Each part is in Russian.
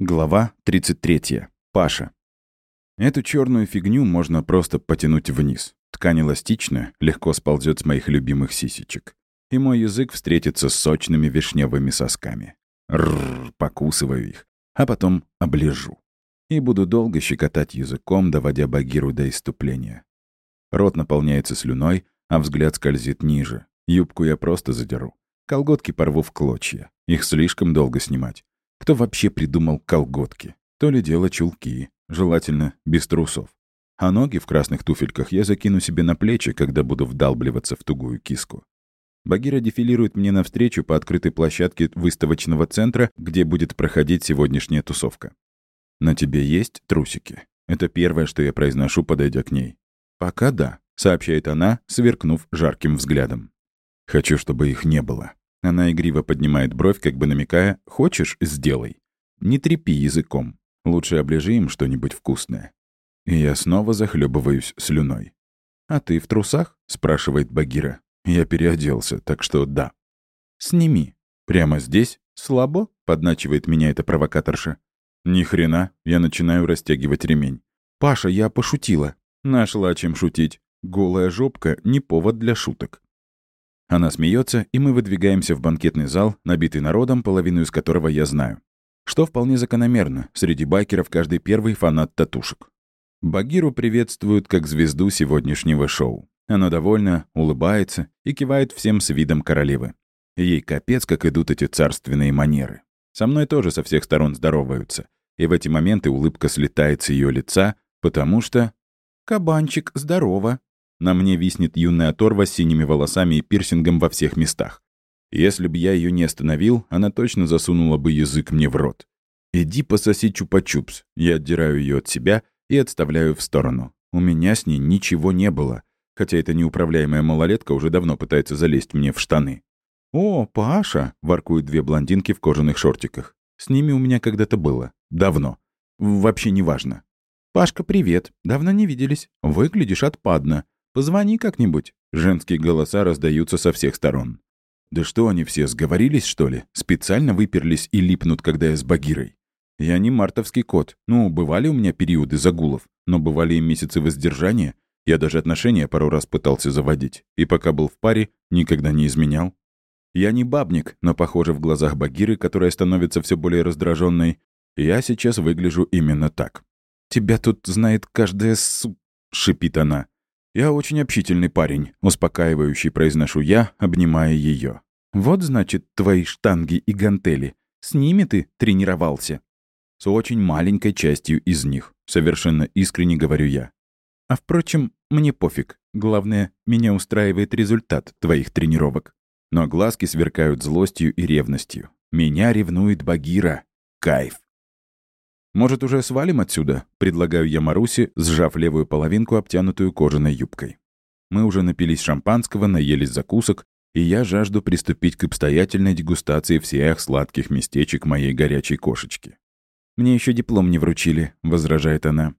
Глава 33. Паша. Эту черную фигню можно просто потянуть вниз. Ткань эластичная, легко сползет с моих любимых сисечек. И мой язык встретится с сочными вишневыми сосками. Рррр, покусываю их, а потом оближу. И буду долго щекотать языком, доводя Багиру до иступления. Рот наполняется слюной, а взгляд скользит ниже. Юбку я просто задеру. Колготки порву в клочья. Их слишком долго снимать. Кто вообще придумал колготки? То ли дело чулки, желательно без трусов. А ноги в красных туфельках я закину себе на плечи, когда буду вдалбливаться в тугую киску. Багира дефилирует мне навстречу по открытой площадке выставочного центра, где будет проходить сегодняшняя тусовка. «На тебе есть трусики?» Это первое, что я произношу, подойдя к ней. «Пока да», — сообщает она, сверкнув жарким взглядом. «Хочу, чтобы их не было», она игриво поднимает бровь, как бы намекая «Хочешь — сделай». «Не трепи языком. Лучше оближи им что-нибудь вкусное». И я снова захлебываюсь слюной. «А ты в трусах?» — спрашивает Багира. Я переоделся, так что да. «Сними. Прямо здесь? Слабо?» — подначивает меня эта провокаторша. «Ни хрена!» — я начинаю растягивать ремень. «Паша, я пошутила!» Нашла чем шутить. Голая жопка — не повод для шуток. Она смеется, и мы выдвигаемся в банкетный зал, набитый народом, половину из которого я знаю. Что вполне закономерно, среди байкеров каждый первый фанат татушек. Багиру приветствуют как звезду сегодняшнего шоу. Она довольна, улыбается и кивает всем с видом королевы. Ей капец, как идут эти царственные манеры. Со мной тоже со всех сторон здороваются. И в эти моменты улыбка слетает с ее лица, потому что... «Кабанчик, здорово!» На мне виснет юная торва с синими волосами и пирсингом во всех местах. Если бы я ее не остановил, она точно засунула бы язык мне в рот. «Иди пососи чупа-чупс». Я отдираю ее от себя и отставляю в сторону. У меня с ней ничего не было, хотя эта неуправляемая малолетка уже давно пытается залезть мне в штаны. «О, Паша!» — воркуют две блондинки в кожаных шортиках. «С ними у меня когда-то было. Давно. Вообще неважно». «Пашка, привет. Давно не виделись. Выглядишь отпадно. Позвони как-нибудь». Женские голоса раздаются со всех сторон. «Да что они все, сговорились, что ли? Специально выперлись и липнут, когда я с Багирой?» «Я не мартовский кот. Ну, бывали у меня периоды загулов, но бывали и месяцы воздержания. Я даже отношения пару раз пытался заводить. И пока был в паре, никогда не изменял. Я не бабник, но, похоже, в глазах Багиры, которая становится все более раздраженной, я сейчас выгляжу именно так. «Тебя тут знает каждая су...» — шипит она. «Я очень общительный парень», — успокаивающий произношу я, обнимая ее. «Вот, значит, твои штанги и гантели. С ними ты тренировался». «С очень маленькой частью из них», — совершенно искренне говорю я. «А впрочем, мне пофиг. Главное, меня устраивает результат твоих тренировок». Но глазки сверкают злостью и ревностью. «Меня ревнует Багира. Кайф». «Может, уже свалим отсюда?» — предлагаю я Марусе, сжав левую половинку, обтянутую кожаной юбкой. Мы уже напились шампанского, наелись закусок, и я жажду приступить к обстоятельной дегустации всех сладких местечек моей горячей кошечки. «Мне еще диплом не вручили», — возражает она.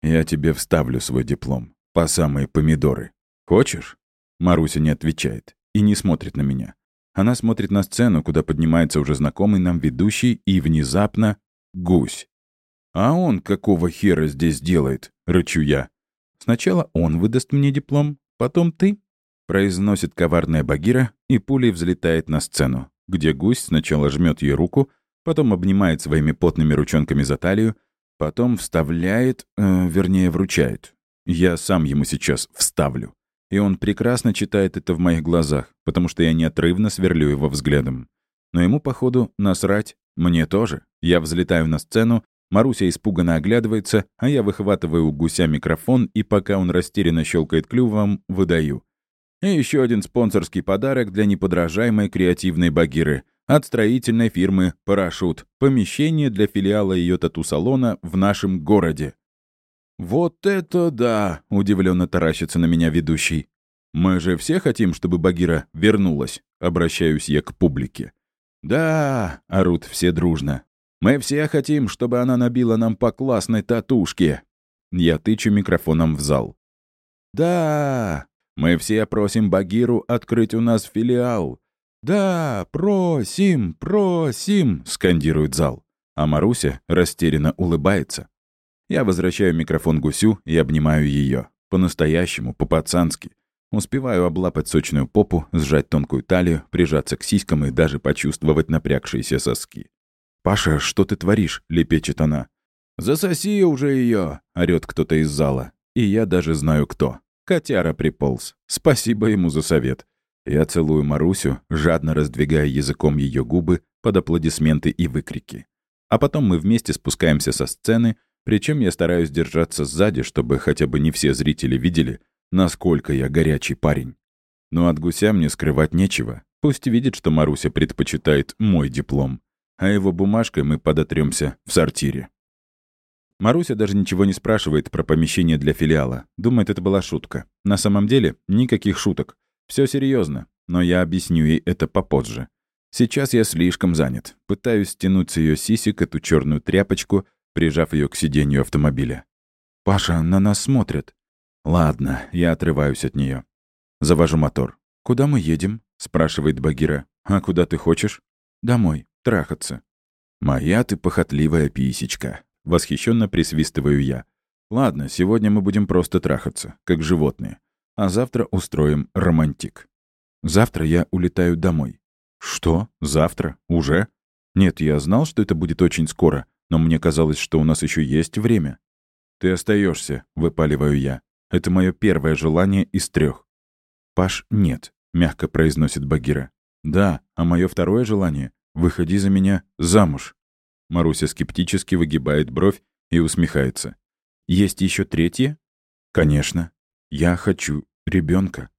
«Я тебе вставлю свой диплом. По самые помидоры. Хочешь?» Маруся не отвечает и не смотрит на меня. Она смотрит на сцену, куда поднимается уже знакомый нам ведущий, и внезапно — гусь. «А он какого хера здесь делает?» — рычу я. «Сначала он выдаст мне диплом, потом ты», — произносит коварная Багира, и пулей взлетает на сцену, где гусь сначала жмет ей руку, потом обнимает своими потными ручонками за талию, потом вставляет, э, вернее, вручает. Я сам ему сейчас вставлю. И он прекрасно читает это в моих глазах, потому что я неотрывно сверлю его взглядом. Но ему, походу, насрать, мне тоже. Я взлетаю на сцену, Маруся испуганно оглядывается, а я выхватываю у гуся микрофон и, пока он растерянно щелкает клювом, выдаю. И еще один спонсорский подарок для неподражаемой креативной Багиры от строительной фирмы «Парашют». Помещение для филиала ее тату-салона в нашем городе. «Вот это да!» — удивленно таращится на меня ведущий. «Мы же все хотим, чтобы Багира вернулась», — обращаюсь я к публике. «Да!» — орут все дружно. Мы все хотим, чтобы она набила нам по классной татушке». Я тычу микрофоном в зал. «Да! Мы все просим Багиру открыть у нас филиал. Да, просим, просим!» — скандирует зал. А Маруся растерянно улыбается. Я возвращаю микрофон гусю и обнимаю ее. По-настоящему, по-пацански. Успеваю облапать сочную попу, сжать тонкую талию, прижаться к сиськам и даже почувствовать напрягшиеся соски. «Паша, что ты творишь?» — лепечет она. «Засоси уже ее!» — орёт кто-то из зала. И я даже знаю кто. Котяра приполз. Спасибо ему за совет. Я целую Марусю, жадно раздвигая языком ее губы под аплодисменты и выкрики. А потом мы вместе спускаемся со сцены, причем я стараюсь держаться сзади, чтобы хотя бы не все зрители видели, насколько я горячий парень. Но от гуся мне скрывать нечего. Пусть видит, что Маруся предпочитает мой диплом а его бумажкой мы подотремся в сортире. Маруся даже ничего не спрашивает про помещение для филиала. Думает, это была шутка. На самом деле никаких шуток. Все серьезно, но я объясню ей это попозже. Сейчас я слишком занят. Пытаюсь стянуть с ее сисек эту черную тряпочку, прижав ее к сиденью автомобиля. «Паша, на нас смотрят». «Ладно, я отрываюсь от нее. Завожу мотор. «Куда мы едем?» — спрашивает Багира. «А куда ты хочешь?» «Домой». Трахаться. Моя ты похотливая писечка. Восхищенно присвистываю я. Ладно, сегодня мы будем просто трахаться, как животные. А завтра устроим романтик. Завтра я улетаю домой. Что? Завтра? Уже? Нет, я знал, что это будет очень скоро, но мне казалось, что у нас еще есть время. Ты остаешься, выпаливаю я. Это мое первое желание из трех. Паш, нет, мягко произносит Багира. Да, а мое второе желание «Выходи за меня замуж». Маруся скептически выгибает бровь и усмехается. «Есть еще третье?» «Конечно. Я хочу ребенка.